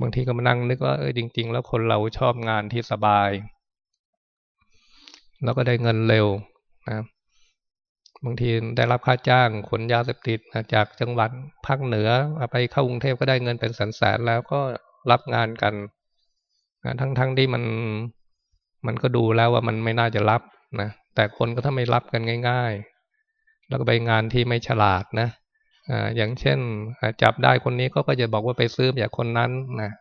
บางทีก็มานั่งนึกว่าเออจริง ๆ แล้วคนเราชอบงานที่สบาย แล้วก็ได้เงินเร็วนะบางทีได้รับค่าจ้างขนยาเสพติดจากจังหวัดภาคเหนือไปเข้ากรุงเทพก็ได้เงินเป็นแสนๆแล้วก็รับงานกันทั้งๆทที่มันมันก็ดูแล้วว่ามันไม่น่าจะรับนะแต่คนก็ถ้าไม่รับกันง่าย ๆ แล้วก็ไปงานที่ไม่ฉลาดนะ อ่าอย่างเช่นจับได้คนนี้ก็ก็จะบอกว่าไปซื้อจากคนนั้นนะ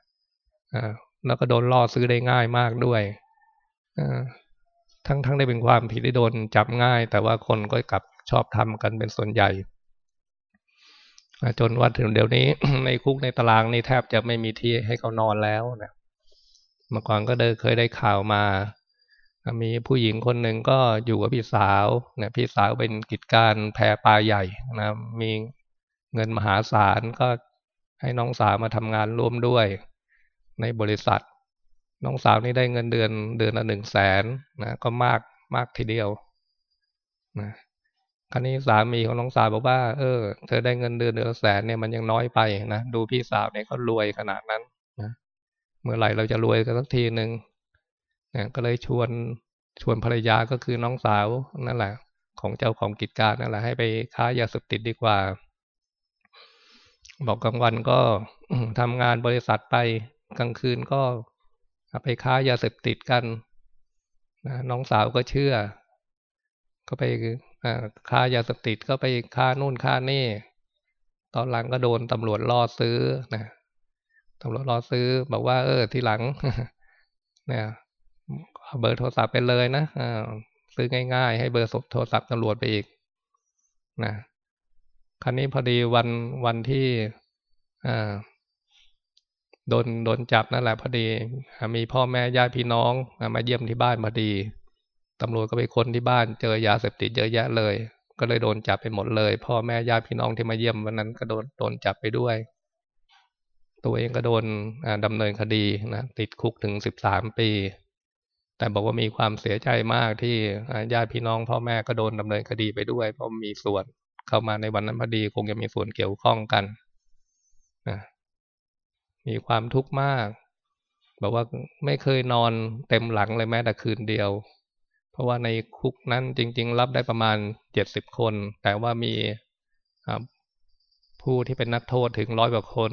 อ่าแล้วก็โดนล่อซื้อได้ง่ายมากด้วยอ่าทั้งทั้งได้เป็นความผิดที่โดนจับง่าย แต่ว่าคนก็กลับชอบทำกันเป็นส่วนใหญ่จนวันถึงเดี๋ยวนี้ในคุกในตารางนี่แทบจะไม่มีที่ให้เขานอนแล้วนะเมื่อก่อนก็เดเคยได้ข่าวมา มีผู้หญิงคนหนึ่งก็อยู่กับพี่สาวเนี่ยพี่สาวเป็นกิจการแพปลาใหญ่นะมี เงินมหาศาลก็ให้น้องสาวมาทำงานร่วมด้วย ในบริษัท น้องสาวนี่ได้เงินเดือนเดือนละหนึ่งแสนนะก็มากมากทีเดียวนะคราวนี้สามีของน้องสาวบอกว่า เออ เธอได้เงินเดือนเดือนละแสนเนี่ยมันยังน้อยไปนะดูพี่สาวเนี่ยเขารวยขนาดนั้นนะเมื่อไหร่เราจะรวยกันสักทีหนึ่งนะก็เลยชวนชวนภรรยาก็คือน้องสาวนั่นแหละ ของเจ้าของกิจการนั่นแหละให้ไปค้ายาเสพติดดีกว่า บอกกลางวันก็ทำงานบริษัทไปกลางคืนก็ไปค้ายาเสพติดกันนะน้องสาวก็เชื่อ ก็ไปค้ายาเสพติดก็ไปค้านู่นค้านี่ ตอนหลังก็โดนตำรวจล่อซื้อนะตำรวจล่อซื้อ บอกว่า เออ ทีหลัง เนี่ยเบอร์โทรศัพท์ไปเลยนะซื้อง่าย ๆ ให้เบอร์โทรศัพท์ตำรวจไปอีกนะ ครั้นี้พอดีวันวันที่โดนโดนจับนั่นแหละพอดี มีพ่อแม่ญาติพี่น้องมาเยี่ยมที่บ้านพอดีตำรวจก็ไปค้นที่บ้านเจอยาเสพติดเยอะแยะเลย ก็เลยโดนจับไปหมดเลย พ่อแม่ญาติพี่น้องที่มาเยี่ยมวันนั้นก็โดนโดนจับไปด้วย ตัวเองก็โดนดำเนินคดีนะติดคุกถึงสิบสามปี แต่บอกว่ามีความเสียใจมากที่ญาติพี่น้อง พ่อแม่ก็โดนดำเนินคดีไปด้วย เพราะมีส่วน เข้ามาในวันนั้นพอดีคงจะมีส่วนเกี่ยวข้องกันนะมีความทุกข์มากบอกว่าไม่เคยนอนเต็มหลังเลยแม้แต่คืนเดียว เพราะว่าในคุกนั้นจริง ๆ รับได้ประมาณเจ็ดสิบคน แต่ว่ามีผู้ที่เป็นนักโทษถึงร้อยกว่าคน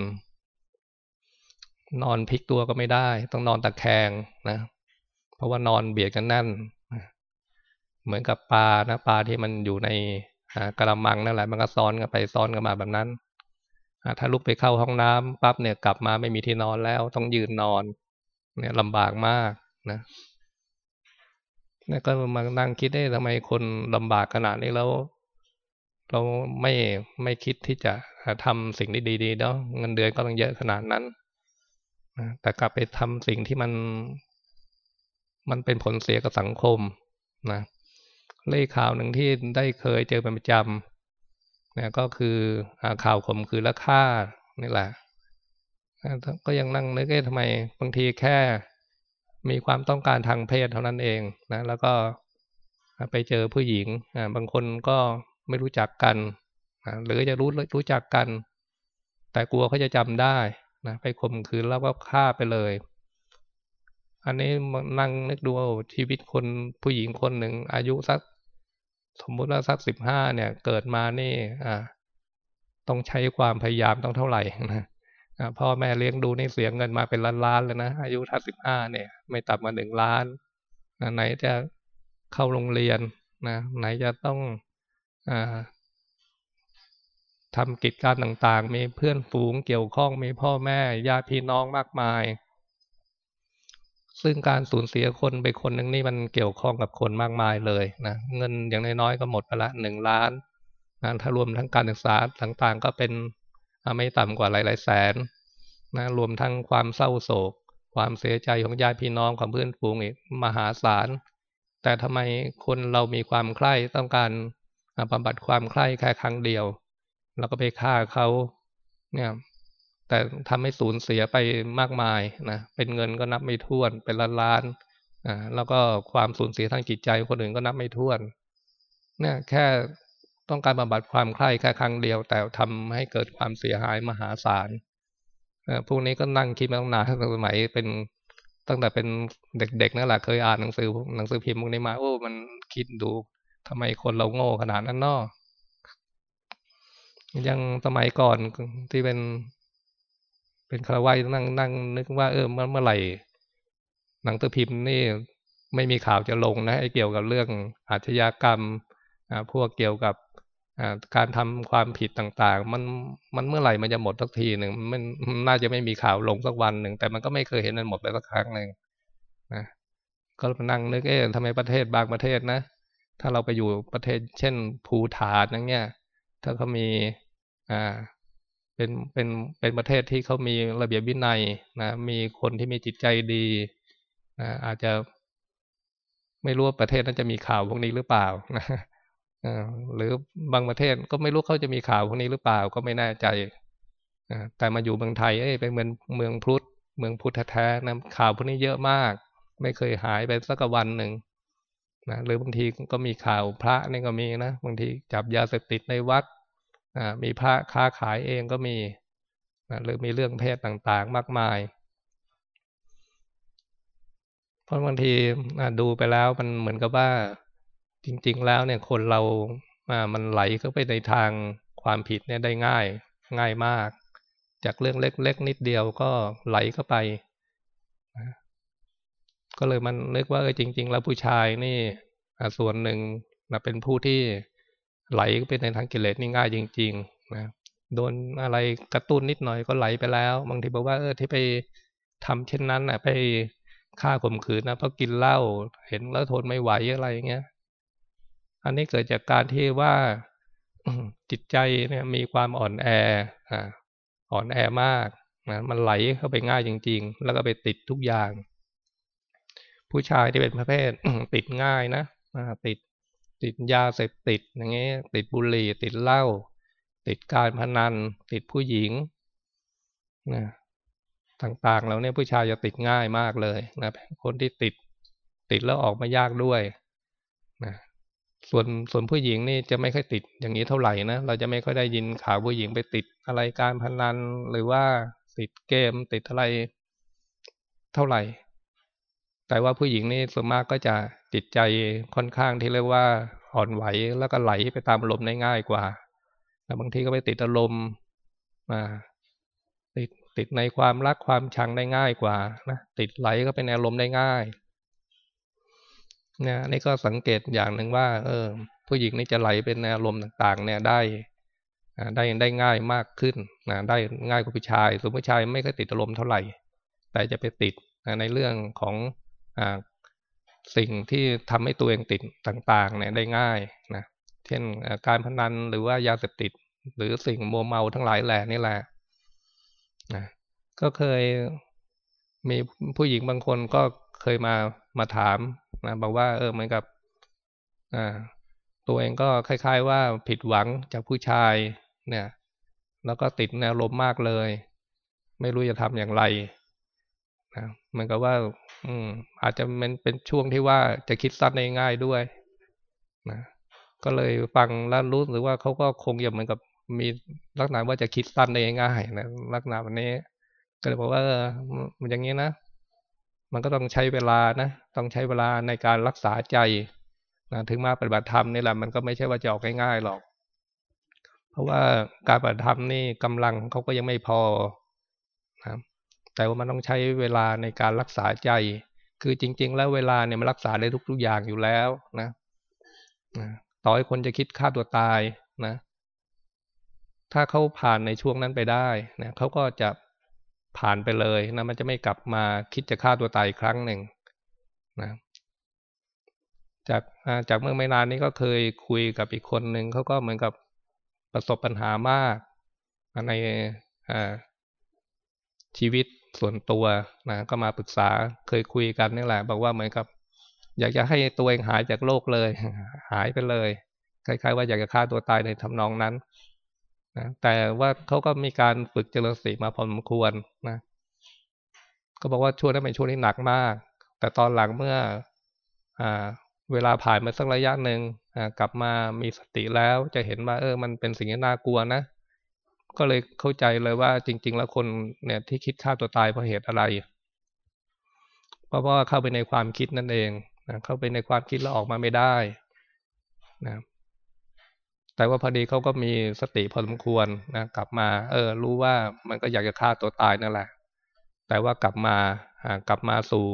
นอนพลิกตัวก็ไม่ได้ ต้องนอนตะแคงนะ เพราะว่านอนเบียดกันแน่น เหมือนกับปลานะปลาที่มันอยู่ใน กระมังนั่นแหละมันก็ซ้อนกันไปซ้อนกันมาแบบนั้นถ้าลุกไปเข้าห้องน้ำปั๊บเนี่ยกลับมาไม่มีที่นอนแล้วต้องยืนนอน เนี่ยลำบากมากนะนี่ก็มานั่งคิดได้ทำไมคนลำบากขนาดนี้แล้ว เราไม่ไม่คิดที่จะทำสิ่งที่ดีๆเนาะเงินเดือนก็ต้องเยอะขนาดนั้นแต่กลับไปทำสิ่งที่มัน มันเป็นผลเสียกับสังคมนะ เล่ข่าวหนึ่งที่ได้เคยเจอเป็นประจำนะก็คือข่าวข่มคือและฆ่านี่แหละก็ยังนั่งนึกเอ๊ะทำไมบางทีแค่มีความต้องการทางเพศเท่านั้นเองนะแล้วก็ไปเจอผู้หญิงบางคนก็ไม่รู้จักกันหรือจะรู้รู้จักกัน แต่กลัวเขาจะจำได้นะไปข่มขืนแล้วก็ฆ่าไปเลย อันนี้นั่งนึกดูชีวิตคนผู้หญิงคนหนึ่งอายุสัก สมมุติว่าสักสิบห้าเนี่ย เกิดมานี่ อ่า ต้องใช้ความพยายามต้องเท่าไหร่นะพ่อแม่เลี้ยงดูนี่เสียเงินมาเป็นล้านๆเลยนะอายุทัดสิบห้าเนี่ย ไม่ต่ำกว่าหนึ่งล้านไหนจะเข้าโรงเรียนนะไหนจะต้องอทำกิจการต่างๆ มีเพื่อนฝูงเกี่ยวข้องมีพ่อแม่ญาติพี่น้องมากมาย ซึ่งการสูญเสียคนไปคนหนึ่งนี่มันเกี่ยวข้องกับคนมากมายเลยนะเงินอย่างน้อยๆก็หมดไปละหนึ่งล้านนะถ้ารวมทั้งการศึกษาต่างๆ ก็เป็นไม่ต่ำกว่าหลายๆแสนนะรวมทั้งความเศร้าโศก ความเสียใจของญาติพี่น้องของเพื่อนฝูงอีกมหาศาล แต่ทำไมคนเรามีความใคร่ต้องการบำบัดความใคร่แค่ครั้งเดียวเราก็ไปฆ่าเขาเนี่ย แต่ทำให้สูญเสียไปมากมายนะเป็นเงินก็นับไม่ถ้วน เป็นล้านล้านอ่าแล้วก็ความสูญเสียทางจิตใจคนอื่นก็นับไม่ถ้วนเนี่ยแค่ต้องการบำบัดความใคร่แค่ครั้งเดียว แต่ทำให้เกิดความเสียหายมหาศาลพวกนี้ก็นั่งคิดมาตั้งนานตั้งแต่สมัยเป็นตั้งแต่เป็นเด็กๆนั่นแหละเคยอ่านหนังสือหนังสือพิมพ์พวกนี้มา โอ้มันคิดดูทำไมคนเราโง่ขนาดนั้นเนาะยังสมัยก่อนที่เป็น เป็นคารวายนั่งนั่งนึกว่าเออเมื่อเมื่อไหร่หนังสือพิมพ์นี่ไม่มีข่าวจะลงนะไอ้เกี่ยวกับเรื่องอาชญากรรมอ่าพวกเกี่ยวกับการทำความผิดต่างๆ มันมันเมื่อไหร่มันจะหมดสักทีหนึ่งมันน่าจะไม่มีข่าวลงสักวันหนึ่งแต่มันก็ไม่เคยเห็นมันหมดไปสักครั้งหนึ่งนะก็นั่งนึกเอ๊ะทำไมประเทศบางประเทศนะ ถ้าเราไปอยู่ประเทศเช่นภูฐานอย่างเงี้ยถ้าเขามีอ่า เป็นเป็นเป็นประเทศที่เขามีระเบียบวินัยนะมีคนที่มีจิตใจดีนะอาจจะไม่รู้ว่าประเทศนั้นจะมีข่าวพวกนี้หรือเปล่านะหรือบางประเทศก็ไม่รู้เขาจะมีข่าวพวกนี้หรือเปล่าก็ไม่แน่ใจแต่มาอยู่เมืองไทยเอ้ยเป็นเมืองเมืองพุทธเมืองพุทธแท้นะข่าวพวกนี้เยอะมาก ไม่เคยหายไปสักวันหนึ่งนะหรือบางทีก็มีข่าวพระนี่ก็มีนะบางทีจับยาเสพติดในวัด มีพระค้าขายเองก็มีนะหรือมีเรื่องเพศต่างๆ มากมาย เพราะบางทีดูไปแล้วมันเหมือนกับว่าจริง ๆ แล้วเนี่ยคนเรามันไหลเข้าไปในทางความผิดเนี่ยได้ง่าย ง่ายมาก จากเรื่องเล็ก ๆ นิดเดียวก็ไหลเข้าไป ก็เลยมันนึกว่าจริง ๆ แล้วผู้ชายนี่ส่วนหนึ่งนะเป็นผู้ที่ ไหลไปในทางกิเลสนี่ง่ายจริงๆนะโดนอะไรกระตุ้นนิดหน่อยก็ไหลไปแล้ว บางทีบอกว่าเออที่ไปทำเช่นนั้นอะไปฆ่าข่มขืนนะเพราะกินเหล้าเห็นแล้วทนไม่ไหวอะไรอย่างเงี้ย อันนี้เกิดจากการที่ว่าจิตใจเนี่ยมีความอ่อนแออ่อนแอมากนะมันไหลเข้าไปง่ายจริง ๆ แล้วก็ไปติดทุกอย่าง ผู้ชายที่เป็นประเภทติดง่ายนะติด ติดยาเสพติดอย่างเงี้ยติดบุหรี่ติดเหล้าติดการพนัน ติดผู้หญิงนะต่างๆแล้วเนี่ยผู้ชายจะติดง่ายมากเลยนะคนที่ติดติดแล้วออกมายากด้วยนะส่วนส่วนผู้หญิงนี่จะไม่ค่อยติดอย่างนี้เท่าไหร่นะเราจะไม่ค่อยได้ยินข่าวผู้หญิงไปติดอะไรการพนันหรือว่าติดเกมติดอะไรเท่าไหร่ แต่ว่าผู้หญิงนี่ส่วนมากก็จะ จิตใจค่อนข้างที่เรียกว่าอ่อนไหวแล้วก็ไหลไปตามอารมณ์ได้ง่ายกว่า แล้วบางทีก็ไปติดอารมณ์มาติดติดในความรักความชังได้ง่ายกว่านะติดไหลก็เป็นอารมณ์ได้ง่ายเนี่ยนี่ก็สังเกตอย่างหนึ่งว่า เออ ผู้หญิงนี่จะไหลเป็นอารมณ์ต่างๆ เนี่ยได้ได้ได้ง่ายมากขึ้นนะได้ง่ายกว่าผู้ชายส่วนผู้ชายไม่ค่อยติดอารมณ์เท่าไหร่ แต่จะไปติดในเรื่องของ สิ่งที่ทำให้ตัวเองติดต่างๆเนี่ยได้ง่ายนะเช่นการพนันหรือว่ายาเสพติด หรือสิ่งมัวเมาทั้งหลายแหล่นี่แหละนะก็เคยมีผู้หญิงบางคนก็เคยมามาถามนะบอกว่า เออเหมือนกับอ่าตัวเองก็คล้าย ๆ ว่าผิดหวังจากผู้ชายเนี่ย แล้วก็ติดแนวลมมากเลย ไม่รู้จะทำอย่างไรนะเหมือนกับว่า อืม อาจจะเป็นเป็นช่วงที่ว่าจะคิดสั้นได้ง่ายด้วยนะก็เลยฟังแล้วรู้หรือว่าเขาก็คงจะเหมือนกับมีลักษณะว่าจะคิดสั้นได้ง่ายนะลักษณะแบบนี้ ก็เลยบอกว่าเออมันอย่างนี้นะมันก็ต้องใช้เวลานะต้องใช้เวลาในการรักษาใจนะถึงมาปฏิบัติธรรมนี่แหละมันก็ไม่ใช่ว่าจะออกง่ายๆหรอก เพราะว่าการปฏิบัติธรรมนี่กำลังเขาก็ยังไม่พอ แต่ว่ามันต้องใช้เวลาในการรักษาใจ คือจริง ๆ แล้วเวลาเนี่ยมันรักษาได้ทุกๆอย่างอยู่แล้วนะนะต่อให้คนจะคิดฆ่าตัวตายนะ ถ้าเขาผ่านในช่วงนั้นไปได้นะเขาก็จะผ่านไปเลยนะมันจะไม่กลับมาคิดจะฆ่าตัวตายอีกครั้งหนึ่งนะจากจากเมื่อไม่นานนี้ก็เคยคุยกับอีกคนหนึ่งเขาก็เหมือนกับประสบปัญหามากในชีวิต ส่วนตัวนะก็มาปรึกษาเคยคุยกันนี่แหละ บอกว่าเหมือนกับ อยากจะให้ตัวเองหายจากโลกเลย หายไปเลย คล้าย ๆ ว่าอยากจะฆ่าตัวตายในทำนองนั้นนะแต่ว่าเขาก็มีการฝึกเจริญสติมาพอสมควรนะก็บอกว่าช่วงนั้นเป็นช่วงที่หนักมาก แต่ตอนหลังเมื่ออ่าเวลาผ่านมาสักระยะหนึ่งกลับมามีสติแล้วจะเห็นว่าเออ มันเป็นสิ่งที่น่ากลัวนะ ก็เลยเข้าใจเลยว่าจริง ๆ แล้วคนเนี่ยที่คิดฆ่าตัวตายเพราะเหตุอะไร เพราะว่าเข้าไปในความคิดนั่นเองนะเข้าไปในความคิดแล้วออกมาไม่ได้นะแต่ว่าพอดีเขาก็มีสติพอสมควรนะกลับมา เออ รู้ว่ามันก็อยากจะฆ่าตัวตายนั่นแหละ แต่ว่ากลับมากลับมาสู่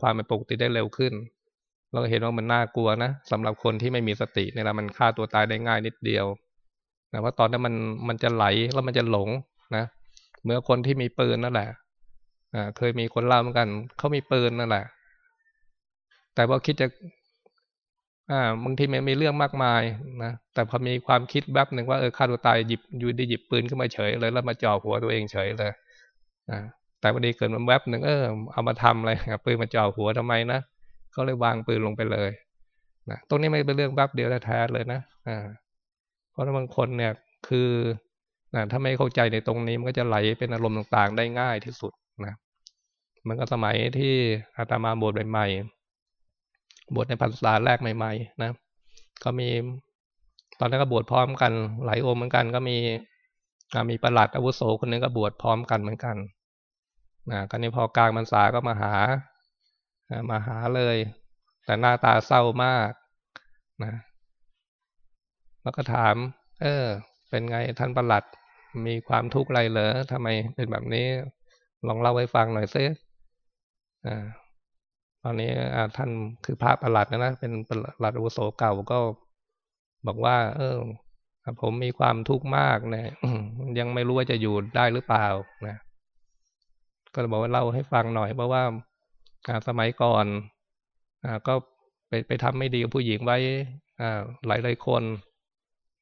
ความเป็นปกติได้เร็วขึ้น เราเห็นว่ามันน่ากลัวนะสำหรับคนที่ไม่มีสติเนี่ยละมันฆ่าตัวตายได้ง่ายนิดเดียว นะว่าตอนนั้นมันมันจะไหลแล้วมันจะหลงนะเมื่อคนที่มีปืนนั่นแหละอ่าเคยมีคนเล่าเหมือนกันเขามีปืนนั่นแหละ แต่ว่าคิดจะ อ่าบางทีมันมีเรื่องมากมายนะแต่พอมีความคิดแวบหนึ่งว่าเออฆ่าตัวตายหยิบอยู่ดีหยิบปืนขึ้นมาเฉยเลยแล้วมาจ่อหัวตัวเองเฉยเลยอ่าแต่พอดีเกิดมันแวบหนึ่งเออเอามาทำอะไรปืนมาจ่อหัวทำไมนะก็เลยวางปืนลงไปเลยนะตรงนี้ไม่เป็นเรื่องแวบเดียวแท้เลยนะอ่า เพราะบางคนเนี่ยคือนะถ้าไม่เข้าใจในตรงนี้มันก็จะไหลเป็นอารมณ์ต่างๆ ได้ง่ายที่สุดนะมันก็สมัยที่อาตมาบวชใหม่ๆบวชในพรรษาแรกใหม่ ๆ นะ ก็มี ตอนนั้นก็บวชพร้อมกัน หลายองค์เหมือนกัน ก็มีมีประหลัดอาวุโสคนนึงก็บวชพร้อมกันเหมือนกันนะก็นี้พอกลางพรรษาก็มาหามาหาเลย แต่หน้าตาเศร้ามากนะ แล้วก็ถาม เออ เป็นไงท่านประหลัด มีความทุกข์อะไรเหรอทำไมเป็นแบบนี้ ลองเล่าให้ฟังหน่อยซิอ่าตอนนี้ท่านคือพระประหลัดนะนะเป็นประหลัดอุโสเก่าก็บอกว่า เออผมมีความทุกข์มากนะยังไม่รู้ว่าจะอยู่ได้หรือเปล่านะก็บอกว่าเล่าให้ฟังหน่อย เพราะว่าสมัยก่อนอก็ไปไปทำไม่ดีกับผู้หญิงไว้หลายหลายคน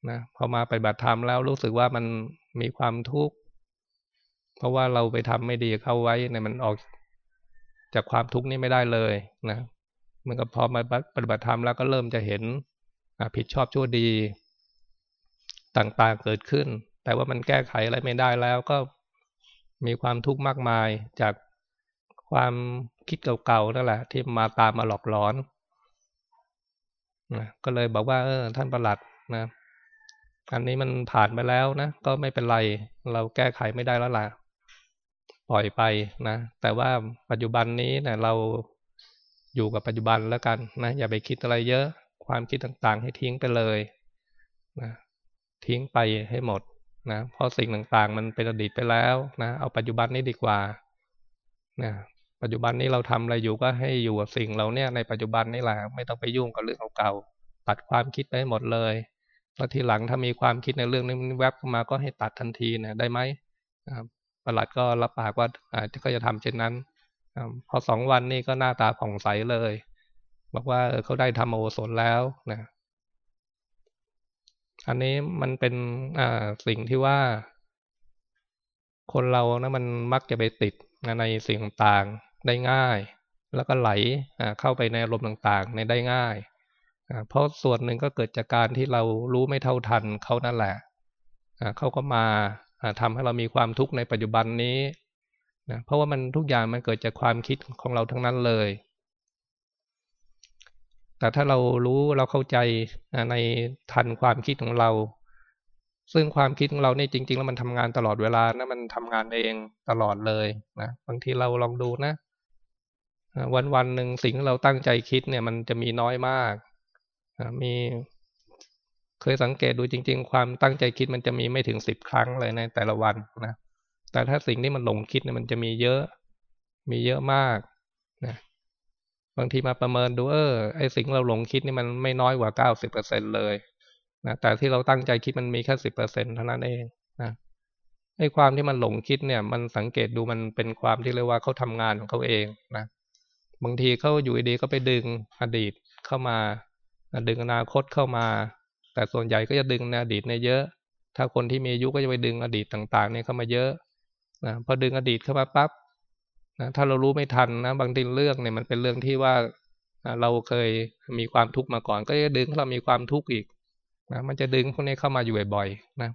นะพอมาไปบัตรธรรมแล้วรู้สึกว่ามันมีความทุกข์เพราะว่าเราไปทำไม่ดีเข้าไว้เนี่ยมันออกจากความทุกข์นี้ไม่ได้เลยนะมันก็พอมาปฏิบัติธรรมแล้วก็เริ่มจะเห็นผิดชอบชั่วดีต่างๆเกิดขึ้น แต่ว่ามันแก้ไขอะไรไม่ได้แล้วก็มีความทุกข์มากมายจากความคิดเก่าๆนั่นแหละ ที่มาตามมาหลอกหลอนนะก็เลยบอกว่า เออ ท่านประหลัดนะ อันนี้มันผ่านไปแล้วนะก็ไม่เป็นไร เราแก้ไขไม่ได้แล้วล่ะปล่อยไปนะ แต่ว่าปัจจุบันนี้เนะเราอยู่กับปัจจุบันแล้วกันนะอย่าไปคิดอะไรเยอะความคิดต่างๆ ให้ทิ้งไปเลยนะทิ้งไปให้หมดนะเพราะสิ่งต่างๆ มันเป็นอดีตไปแล้วนะเอาปัจจุบันนี้ดีกว่านะปัจจุบันนี้เราทำอะไรอยู่ก็ให้อยู่กับสิ่งเราเนี่ยในปัจจุบันนี่แหละไม่ต้องไปยุ่งกับเรื่องเก่าๆตัดความคิดไปหหมดเลย แล้วทีหลังถ้ามีความคิดในเรื่องนี้แวบมาก็ให้ตัดทันทีนะได้ไหมประหลัดก็รับปากว่าอาก็จะทำเช่นนั้นพอสองวันนี้ก็หน้าตาผ่องใสเลย บอกว่าเขาได้ทำโอสนแล้วนะอันนี้มันเป็นสิ่งที่ว่า คนเรานะมันมักจะไปติดในสิ่งต่างได้ง่าย แล้วก็ไหลเข้าไปในอารมณ์ต่างๆ ในได้ง่าย เพราะส่วนหนึ่งก็เกิดจากการที่เรารู้ไม่เท่าทันเขานั่นแหละเขาก็มาทำให้เรามีความทุกข์ในปัจจุบันนี้นะเพราะว่ามันทุกอย่างมันเกิดจากความคิดของเราทั้งนั้นเลย แต่ถ้าเรารู้เราเข้าใจในทันความคิดของเรา ซึ่งความคิดของเราเนี่ยจริง ๆ แล้วมันทำงานตลอดเวลานะมันทำงานเองตลอดเลยนะบางทีเราลองดูนะวันวันหนึ่งสิ่งที่เราตั้งใจคิดเนี่ย มันจะมีน้อยมาก มีเคยสังเกตดูจริง ๆ ความตั้งใจคิดมันจะมีไม่ถึงสิบครั้งเลยในแต่ละวันนะ แต่ถ้าสิ่งที่มันหลงคิดเนี่ยมันจะมีเยอะ มีเยอะมากนะบางทีมาประเมินดูเออไอสิ่งเราหลงคิดนี่มันไม่น้อยกว่าเก้าสิบเปอร์เซ็นเลยนะแต่ที่เราตั้งใจคิดมันมีแค่สิบเปอร์เซ็นเท่านั้นเองนะไอความที่มันหลงคิดเนี่ย มันสังเกตดูมันเป็นความที่เรียกว่าเขาทำงานของเขาเองนะบางทีเขาอยู่ดีก็ไปดึงอดีตเข้ามา ดึงอนาคตเข้ามา แต่ส่วนใหญ่ก็จะดึงในอดีตในเยอะ ถ้าคนที่มีอายุก็จะไปดึงอดีตต่างๆเนี่ยเข้ามาเยอะนะพอดึงอดีตเข้ามาปั๊บนะถ้าเรารู้ไม่ทันนะบางทีเรื่องเนี่ยมันเป็นเรื่องที่ว่าเราเคยมีความทุกข์มาก่อน ก็จะดึงเรามีความทุกข์อีกนะมันจะดึงพวกนี้เข้ามาอยู่บ่อยๆนะ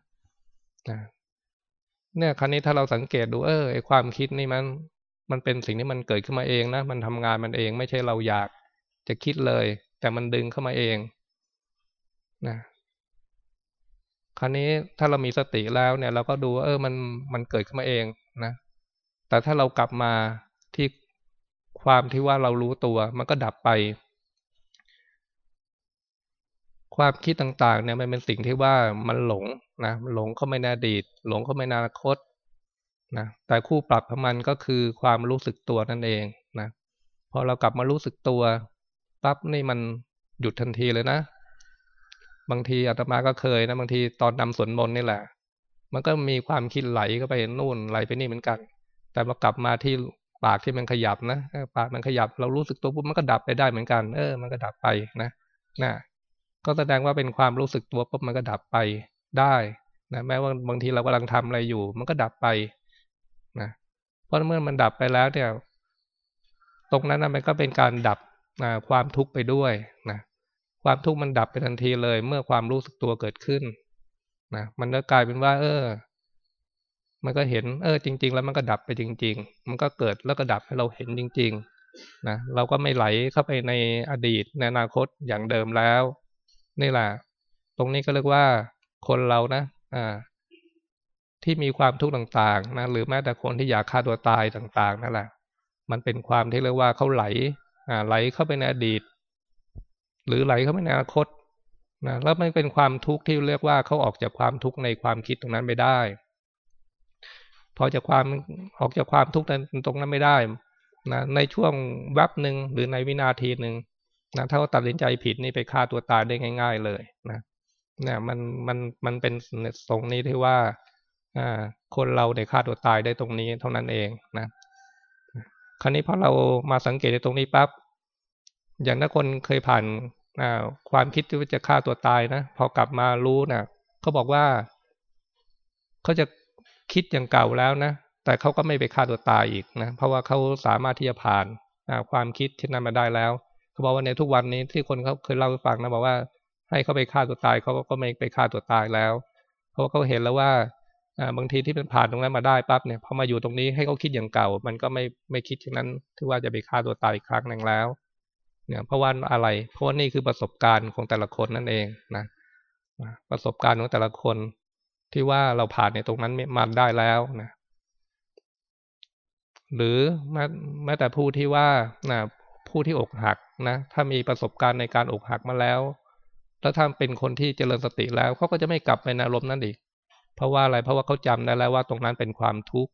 นะเนี่ยครั้นี้ถ้าเราสังเกตดูเออไอความคิดนี่มัน มันเป็นสิ่งที่มันเกิดขึ้นมาเองนะมันทำงานมันเองไม่ใช่เราอยากจะคิดเลย แต่มันดึงเข้ามาเองนะคราวนี้ถ้าเรามีสติแล้วเนี่ย เราก็ดูว่าเออมันมันเกิดขึ้นมาเองนะ แต่ถ้าเรากลับมาที่ความที่ว่าเรารู้ตัว มันก็ดับไป ความคิดต่างๆ เนี่ยมันเป็นสิ่งที่ว่ามันหลงนะหลงเข้าไม่ในอดีต หลงเข้าไม่ในอนาคตนะแต่คู่ปรับของมันก็คือความรู้สึกตัวนั่นเองนะพอเรากลับมารู้สึกตัว ปั๊บนี่มันหยุดทันทีเลยนะ บางทีอาตมาก็เคยนะบางทีตอนนำสวนมนนี่แหละ มันก็มีความคิดไหลก็ไปนู่นไหลไปนี่เหมือนกัน แต่มากลับมาที่ปากที่มันขยับนะปากมันขยับ เรารู้สึกตัวปุ๊บมันก็ดับไปได้เหมือนกัน เออ มันก็ดับไปนะนะก็แสดงว่าเป็นความรู้สึกตัวปุ๊บมันก็ดับไปได้นะแม้ว่าบางทีเรากำลังทำอะไรอยู่ มันก็ดับไปนะเพราะเมื่อมันดับไปแล้วเนี่ย ตรงนั้นนะมันก็เป็นการดับ ความทุกข์ไปด้วยนะความทุกข์มันดับไปทันทีเลย เมื่อความรู้สึกตัวเกิดขึ้นนะมันก็กลายเป็นว่า เออ มันก็เห็น เออ จริง ๆ แล้วมันก็ดับไปจริง ๆ มันก็เกิดแล้วก็ดับให้เราเห็นจริง ๆ นะเราก็ไม่ไหลเข้าไปในอดีตในอนาคตอย่างเดิมแล้ว นี่แหละตรงนี้ก็เรียกว่าคนเรานะอ่าที่มีความทุกข์ต่างๆ นะหรือแม้แต่คนที่อยากฆ่าตัวตายต่าง ๆ นั่นแหละ มันเป็นความที่เรียกว่าเขาไหล ไหลเข้าไปในอดีต หรือไหลเข้าไปในอนาคตนะแล้วมันเป็นความทุกข์ที่เรียกว่าเขาออกจากความทุกข์ในความคิดตรงนั้นไม่ได้ พอจากความออกจากความทุกข์ตรงนั้นไม่ได้นะในช่วงแวบหนึ่งหรือในวินาทีหนึ่งนะถ้าเขาตัดสินใจผิดนี่ไปฆ่าตัวตายได้ง่าย ๆ เลยนะเนี่ยมันมันมันเป็นตรงนี้ที่ว่าอ่าคนเราได้ฆ่าตัวตายได้ตรงนี้เท่านั้นเองนะ คราวนี้พอเรามาสังเกตในตรงนี้ปั๊บอย่างถ้าคนเคยผ่านความคิดที่จะฆ่าตัวตายนะพอกลับมารู้นะเขาบอกว่าเขาจะคิดอย่างเก่าแล้วนะแต่เขาก็ไม่ไปฆ่าตัวตายอีกนะเพราะว่าเขาสามารถที่จะผ่านความคิดที่นั้นมาได้แล้วเขาบอกว่าในทุกวันนี้ที่คนเขาเคยเล่าให้ฟังนะบอกว่าให้เขาไปฆ่าตัวตายเขาก็ไม่ไปฆ่าตัวตายแล้ว เพราะว่าเขาเห็นแล้วว่า บางทีที่เป็นผ่านตรงนั้นมาได้ปั๊บเนี่ยพอมาอยู่ตรงนี้ให้เขาคิดอย่างเก่า มันก็ไม่ไม่คิดเช่นนั้นที่ว่าจะไปฆ่าตัวตายอีกครั้งหนึ่งแล้วเนี่ยเพราะว่าอะไร เพราะว่านี่คือประสบการณ์ของแต่ละคนนั่นเองนะประสบการณ์ของแต่ละคนที่ว่าเราผ่านในตรงนั้นมาได้แล้วนะหรือแม้แม้แต่ผู้ที่ว่านะผู้ที่อกหักนะถ้ามีประสบการณ์ในการอกหักมาแล้ว แล้วถ้าเป็นคนที่เจริญสติแล้วเขาก็จะไม่กลับไปในอารมณ์นั้นอีก เพราะว่าอะไรเพราะว่าเขาจำได้แล้วว่าตรงนั้นเป็นความทุกข์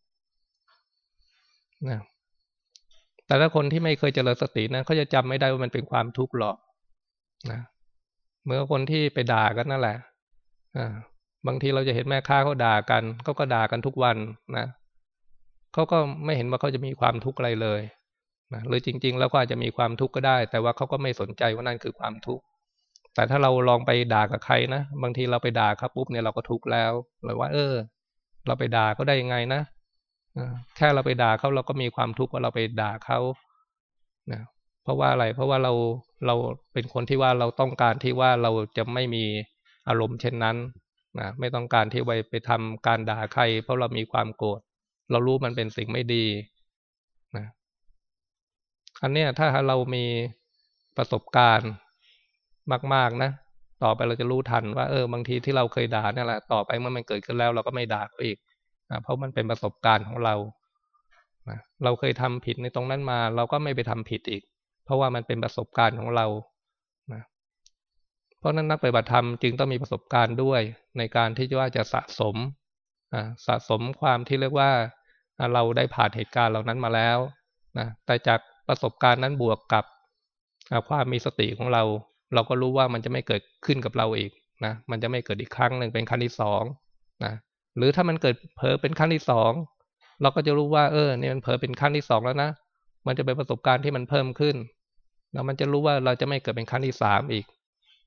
นะแต่ถ้าคนที่ไม่เคยเจริญสตินะเขาจะจำไม่ได้ว่ามันเป็นความทุกข์หรอกนะเมื่อคนที่ไปด่ากันนั่นแหละอ่าบางทีเราจะเห็นแม่ค้าเขาด่ากันเขาก็ด่ากันทุกวันนะเขาก็ไม่เห็นว่าเขาจะมีความทุกข์อะไรเลยนะหรือจริง ๆ แล้วก็อาจจะมีความทุกข์ก็ได้ แต่ว่าเขาก็ไม่สนใจว่านั่นคือความทุกข์ แต่ถ้าเราลองไปด่ากับใครนะ บางทีเราไปด่าครับ ปุ๊บเนี่ยเราก็ทุกข์แล้วหรือว่า เออ เราไปด่าก็ได้ยังไงนะแค่เราไปด่าเขาเราก็มีความทุกข์ว่าเราไปด่าเขานะเพราะว่าอะไร เพราะว่าเราเราเป็นคนที่ว่าเราต้องการที่ว่าเราจะไม่มีอารมณ์เช่นนั้นนะไม่ต้องการที่ไปไปทำการด่าใคร เพราะเรามีความโกรธเรารู้มันเป็นสิ่งไม่ดีนะอันเนี้ยถ้าเรามีประสบการณ์ มาก ๆนะต่อไปเราจะรู้ทันว่าเออบางทีที่เราเคยด่านี่แหละต่อไปเมื่อมันเกิดขึ้นแล้วเราก็ไม่ด่าเขาอีกนะเพราะมันเป็นประสบการณ์ของเราเราเคยทำผิดในตรงนั้นมา เราก็ไม่ไปทำผิดอีก เพราะว่ามันเป็นประสบการณ์ของเรานะเพราะนั้นนักปฏิบัติธรรมจึงต้องมีประสบการณ์ด้วย ในการที่ว่าจะสะสมสะสมความที่เรียกว่าเราได้ผ่านเหตุการณ์เหล่านั้นมาแล้วนะแต่จากประสบการณ์นั้นบวกกับความมีสติของเรา เราก็รู้ว่ามันจะไม่เกิดขึ้นกับเราอีกนะมันจะไม่เกิดอีกครั้งหนึ่งเป็นครั้งที่สองนะหรือถ้ามันเกิดเผลอเป็นครั้งที่สองเราก็จะรู้ว่าเออเนี่ยมันเผลอเป็นครั้งที่สองแล้วนะมันจะเป็นประสบการณ์ที่มันเพิ่มขึ้นแล้วมันจะรู้ว่าเราจะไม่เกิดเป็นครั้งที่สามอีก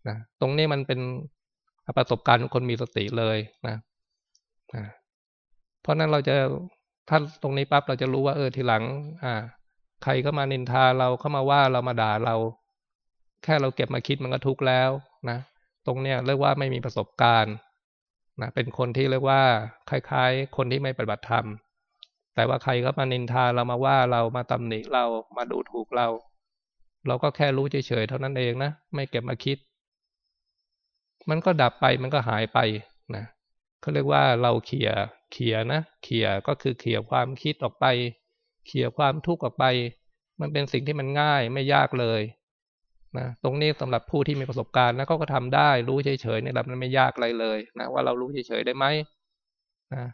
นะตรงนี้มันเป็นประสบการณ์ของคนมีสติเลยนะนะเพราะนั้นเราจะถ้าตรงนี้ปั๊บเราจะรู้ว่าเออทีหลัง อ่า ใครก็มานินทาเราเข้ามาว่าเรามาด่าเรา แค่เราเก็บมาคิดมันก็ทุกข์แล้วนะตรงเนี้ยเรียกว่าไม่มีประสบการณ์นะเป็นคนที่เรียกว่าคล้าย ๆ คนที่ไม่ปฏิบัติธรรม แต่ว่าใครก็มานินทาเรามาว่าเรามาตำหนิเรามาดูถูกเรา เราก็แค่รู้เฉยๆเท่านั้นเองนะไม่เก็บมาคิด มันก็ดับไปมันก็หายไปนะเขาเรียกว่าเราเขี่ยเขี่ยนะเขี่ยก็คือเขี่ยความคิดออกไป เขี่ยความทุกข์ออกไป มันเป็นสิ่งที่มันง่ายไม่ยากเลย นะตรงนี้สำหรับผู้ที่มีประสบการณ์แล้วก็ทำได้รู้เฉยๆเนี่ยแบบมันไม่ยากอะไรเลยนะว่าเรารู้เฉยๆได้ไหมนะ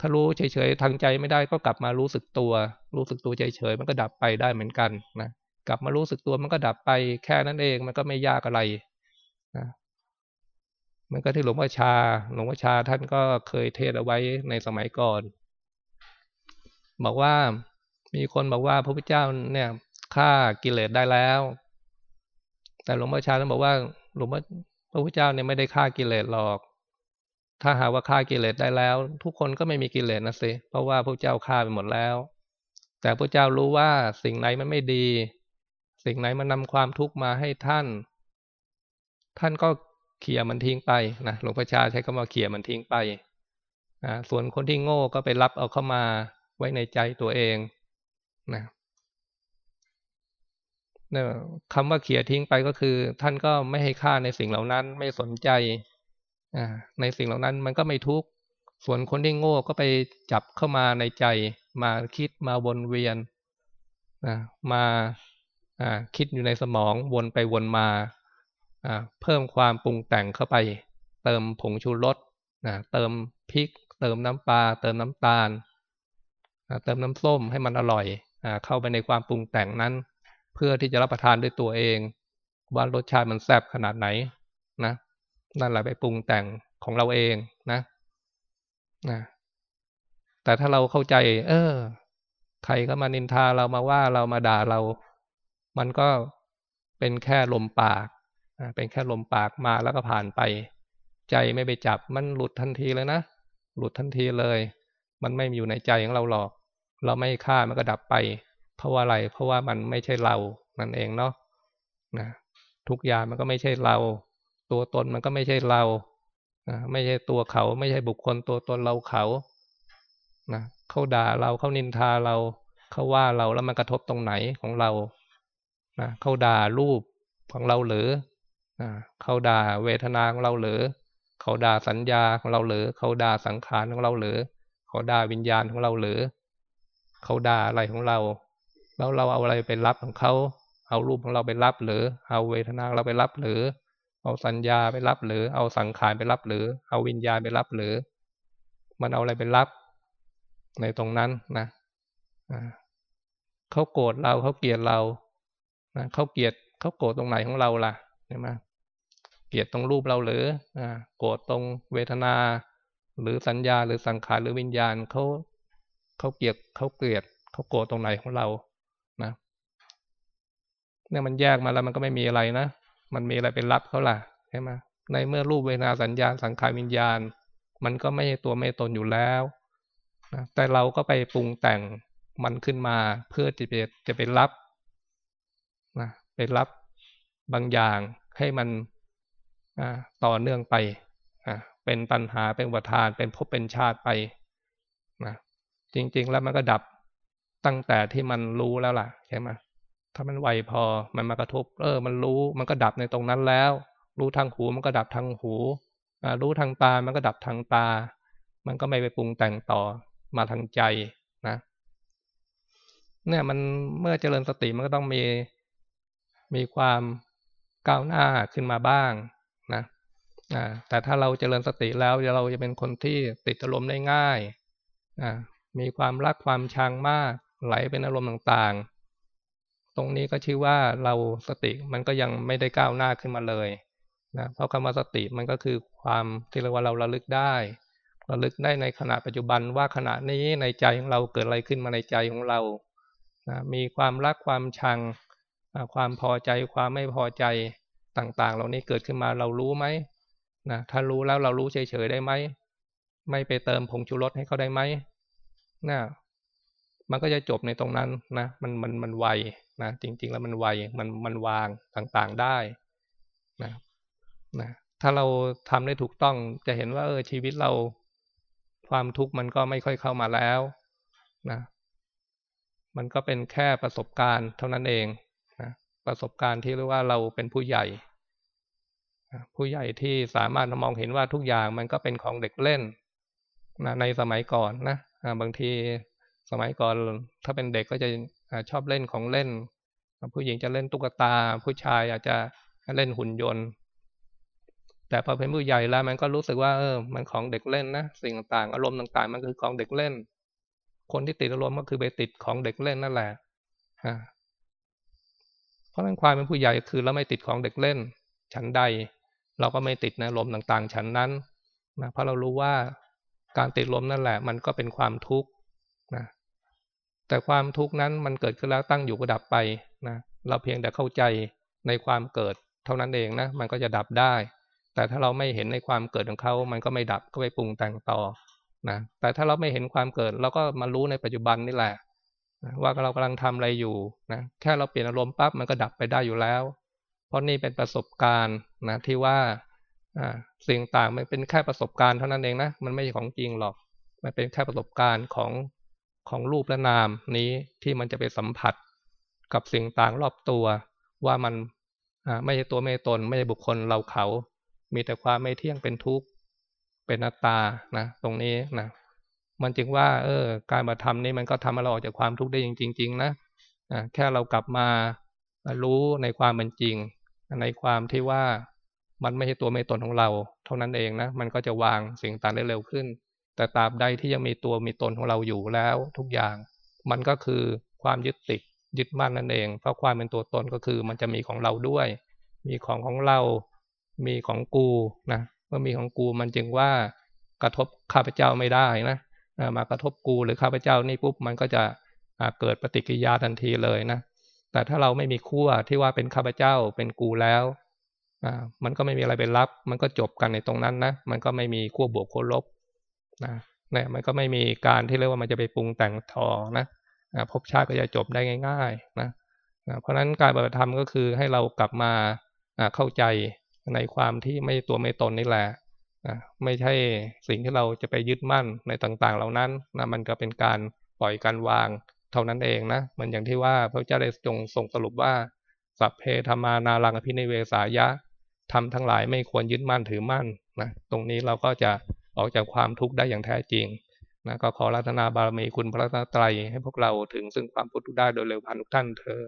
ถ้ารู้เฉยๆทางใจไม่ได้ก็กลับมารู้สึกตัว รู้สึกตัวเฉยๆมันก็ดับไปได้เหมือนกันนะกลับมารู้สึกตัวมันก็ดับไปแค่นั้นเองมันก็ไม่ยากอะไรนะมันก็ที่หลวงพ่อชา หลวงพ่อชาท่านก็เคยเทศเอาไว้ในสมัยก่อน บอกว่ามีคนบอกว่าพระพุทธเจ้าเนี่ยฆ่ากิเลสได้แล้ว แต่หลวงพ่อชาท่านบอกว่า หลวงพ่อพระพุทธเจ้าเนี่ยไม่ได้ฆ่ากิเลสหรอก ถ้าหาว่าฆ่ากิเลสได้แล้ว ทุกคนก็ไม่มีกิเลสนะสิเพราะว่าพระเจ้าฆ่าไปหมดแล้ว แต่พระเจ้ารู้ว่าสิ่งไหนมันไม่ดี สิ่งไหนมันนำความทุกข์มาให้ท่าน ท่านก็เขี่ยมันทิ้งไปนะหลวงพ่อชาใช้คำว่าเขี่ยมันทิ้งไปนะส่วนคนที่โง่ก็ไปรับเอาเข้ามาไว้ในใจตัวเองนะ นี่ยคำว่าเขี่ยทิ้งไปก็คือ ท่านก็ไม่ให้ค่าในสิ่งเหล่านั้น ไม่สนใจในสิ่งเหล่านั้นมันก็ไม่ทุกข์ส่วนคนที่โง่ก็ไปจับเข้ามาในใจ มาคิดมาวนเวียนมาคิดอยู่ในสมองวนไปวนมาเพิ่มความปรุงแต่งเข้าไป เติมผงชูรสเติมพริก เติมน้ำปลาเติมน้ำตาลเติมน้ำส้มให้มันอร่อยเข้าไปในความปรุงแต่งนั้น เพื่อที่จะรับประทานด้วยตัวเอง ว่ารสชาติมันแซ่บขนาดไหนนะนั่นแหละไปปรุงแต่งของเราเองนะนะแต่ถ้าเราเข้าใจ เออ ใครก็มานินทาเรามาว่าเรามาด่าเรา มันก็เป็นแค่ลมปากเป็นแค่ลมปากมาแล้วก็ผ่านไป ใจไม่ไปจับมันหลุดทันทีเลยนะ หลุดทันทีเลย มันไม่อยู่ในใจของเราหรอก เราไม่ฆ่ามันก็ดับไป เพราะว่าอะไร เพราะว่ามันไม่ใช่เรานั่นเองเนาะนะทุกอย่างมันก็ไม่ใช่เรา ตัวตนมันก็ไม่ใช่เรานะไม่ใช่ตัวเขา ไม่ใช่บุคคลตัวตนเราเขานะเขาด่าเราเขานินทาเราเขาว่าเราแล้วมันกระทบตรงไหนของเรานะเขาด่ารูปของเราหรือเขาด่าเวทนาของเราหรือเขาด่าสัญญาของเราหรือเขาด่าสังขารของเราหรือเขาด่าวิญญาณของเราหรือเขาด่าอะไรของเรา แล้วเราเอาอะไรไปรับของเขาเอารูปของเราไปรับหรือ เอาเวทนาเราไปรับหรือ เอาสัญญาไปรับหรือ เอาสังขารไปรับหรือ เอาวิญญาณไปรับหรือ มันเอาอะไรไปรับ ในตรงนั้นนะเขาโกรธเราเขาเกลียดเรานะเขาเกลียดเขาโกรธตรงไหนของเราล่ะใช่ไหมเกลียดตรงรูปเราหรืออ่าโกรธตรงเวทนา หรือสัญญาหรือสังขารหรือวิญญาณเขาเขาเกลียดเขาเกลียดเขาโกรธตรงไหนของเรา เนี่ยมันแยกมาแล้วมันก็ไม่มีอะไรนะ มันมีอะไรเป็นรับเขาล่ะใช่ไหมในเมื่อรูปเวนาสัญญาสังขารวิญญาณ มันก็ไม่ใช่ตัวไม่ตนอยู่แล้วนะแต่เราก็ไปปรุงแต่งมันขึ้นมาเพื่อจะไปจะไปรับนะไปรับบางอย่างให้มันต่อเนื่องไปเป็นตัณหาเป็นวัฏานเป็นภพเป็นชาติไปนะจริง ๆ แล้วมันก็ดับตั้งแต่ที่มันรู้แล้วล่ะใช่ไหม ถ้ามันไวพอมันมากระทบ เออ มันรู้มันก็ดับในตรงนั้นแล้ว รู้ทางหูมันก็ดับทางหูรู้ทางตามันก็ดับทางตา มันก็ไม่ไปปรุงแต่งต่อมาทางใจนะ เนี่ยมันเมื่อเจริญสติมันก็ต้องมีมีความก้าวหน้าขึ้นมาบ้างนะแต่ถ้าเราเจริญสติแล้วเราจะเป็นคนที่ติดอารมณ์ได้ง่ายมีความรักความชังมากไหลเป็นอารมณ์ต่างๆ ตรงนี้ก็ชื่อว่าเราสติมันก็ยังไม่ได้ก้าวหน้าขึ้นมาเลยนะเพราะคำว่าสติมันก็คือความที่เรียกว่าเราระลึกได้ระลึกได้ในขณะปัจจุบันว่าขณะนี้ในใจของเราเกิดอะไรขึ้นมาในใจของเรานะมีความรักความชังความพอใจความไม่พอใจต่างๆ เหล่านี้เกิดขึ้นมาเรารู้ไหมนะถ้ารู้แล้วเรารู้เฉยๆได้ไหมไม่ไปเติมผงชูรสให้เขาได้ไหมนะ มันก็จะจบในตรงนั้นนะมันมันมันไวนะจริง ๆ แล้วมันไวมันมันวางต่างๆได้นะนะถ้าเราทำได้ถูกต้องจะเห็นว่าเออชีวิตเราความทุกข์มันก็ไม่ค่อยเข้ามาแล้วนะมันก็เป็นแค่ประสบการณ์เท่านั้นเองนะประสบการณ์ที่เรียกว่าเราเป็นผู้ใหญ่ ผู้ใหญ่ที่สามารถมองเห็นว่าทุกอย่างมันก็เป็นของเด็กเล่นนะในสมัยก่อนนะบางที สมัยก่อนถ้าเป็นเด็กก็จะชอบเล่นของเล่น ผู้หญิงจะเล่นตุ๊กตา ผู้ชายอาจจะเล่นหุ่นยนต์ แต่พอเป็นผู้ใหญ่แล้วมันก็รู้สึกว่าเออ มันของเด็กเล่นนะสิ่งต่างๆ อารมณ์ต่างๆ มันคือของเด็กเล่น คนที่ติดอารมณ์ก็คือไปติดของเด็กเล่นนั่นแหละเพราะนั้นความเป็นผู้ใหญ่คือเราไม่ติดของเด็กเล่น ฉันใด เราก็ไม่ติดนะลมต่างๆ ฉันนั้นนะเพราะเรารู้ว่าการติดลมนั่นแหละ มันก็เป็นความทุกข์นะ แต่ความทุกข์นั้นมันเกิดขึ้นแล้วตั้งอยู่ก็ดับไปนะเราเพียงแต่เข้าใจในความเกิดเท่านั้นเองนะมันก็จะดับได้ แต่ถ้าเราไม่เห็นในความเกิดของเขามันก็ไม่ดับก็ไปปรุงแต่งต่อนะแต่ถ้าเราไม่เห็นความเกิดเราก็มารู้ในปัจจุบันนี่แหละว่าเรากำลังทำอะไรอยู่นะแค่เราเปลี่ยนอารมณ์ปั๊บมันก็ดับไปได้อยู่แล้ว เพราะนี่เป็นประสบการณ์นะที่ว่าสิ่งต่างมันเป็นแค่ประสบการณ์เท่านั้นเองนะมันไม่ใช่ของจริงหรอก มันเป็นแค่ประสบการณ์ของ ของรูปและนามนี้ที่มันจะไปสัมผัสกับสิ่งต่างรอบตัว ว่ามันไม่ใช่ตัวไม่ตน ไม่ใช่บุคคลเราเขา มีแต่ความไม่เที่ยงเป็นทุกข์เป็นนัตตานะตรงนี้นะมันจึงว่า เออ การมาทำนี่มันก็ทำให้เราออกจากความทุกข์ได้จริงๆนะแค่เรากลับมารู้ในความเป็นจริง ในความที่ว่ามันไม่ใช่ตัวไม่ตนของเรา เท่านั้นเองนะมันก็จะวางสิ่งต่างได้เร็วขึ้น แต่ตราบใดที่ยังมีตัวมีตนของเราอยู่แล้วทุกอย่าง มันก็คือความยึดติดยึดมั่นนั่นเอง เพราะความเป็นตัวตนก็คือมันจะมีของเราด้วย มีของของเรา มีของกูนะเมื่อมีของกูมันจึงว่ากระทบข้าพเจ้าไม่ได้นะมากระทบกูหรือข้าพเจ้านี่ปุ๊บมันก็จะเกิดปฏิกิริยาทันทีเลยนะแต่ถ้าเราไม่มีขั้วที่ว่าเป็นข้าพเจ้าเป็นกูแล้วมันก็ไม่มีอะไรเป็นรับ มันก็จบกันในตรงนั้นนะมันก็ไม่มีขั้วบวกขั้วลบ นะเนี่ยมันก็ไม่มีการที่เรียกว่ามันจะไปปรุงแต่งทอนะภพชาติก็จะจบได้ง่ายๆนะเพราะฉะนั้นการปฏิบัติธรรมก็คือให้เรากลับมาเข้าใจในความที่ไม่ตัวไม่ตนนี่แหละไม่ใช่สิ่งที่เราจะไปยึดมั่นในต่างๆ เหล่านั้นนะมันก็เป็นการปล่อยการวางเท่านั้นเองนะมันอย่างที่ว่าพระเจ้าได้ทรงส่งสรุปว่าสัพเพธรรมานารังอภินิเวสายะทำทั้งหลายไม่ควรยึดมั่นถือมั่นนะตรงนี้เราก็จะ ออกจากความทุกข์ได้อย่างแท้จริงนะก็ขอรัตนาบารมีคุณพระรัตนตรัยให้พวกเราถึงซึ่งความพุทธได้โดยเร็วพันทุกท่านเทอ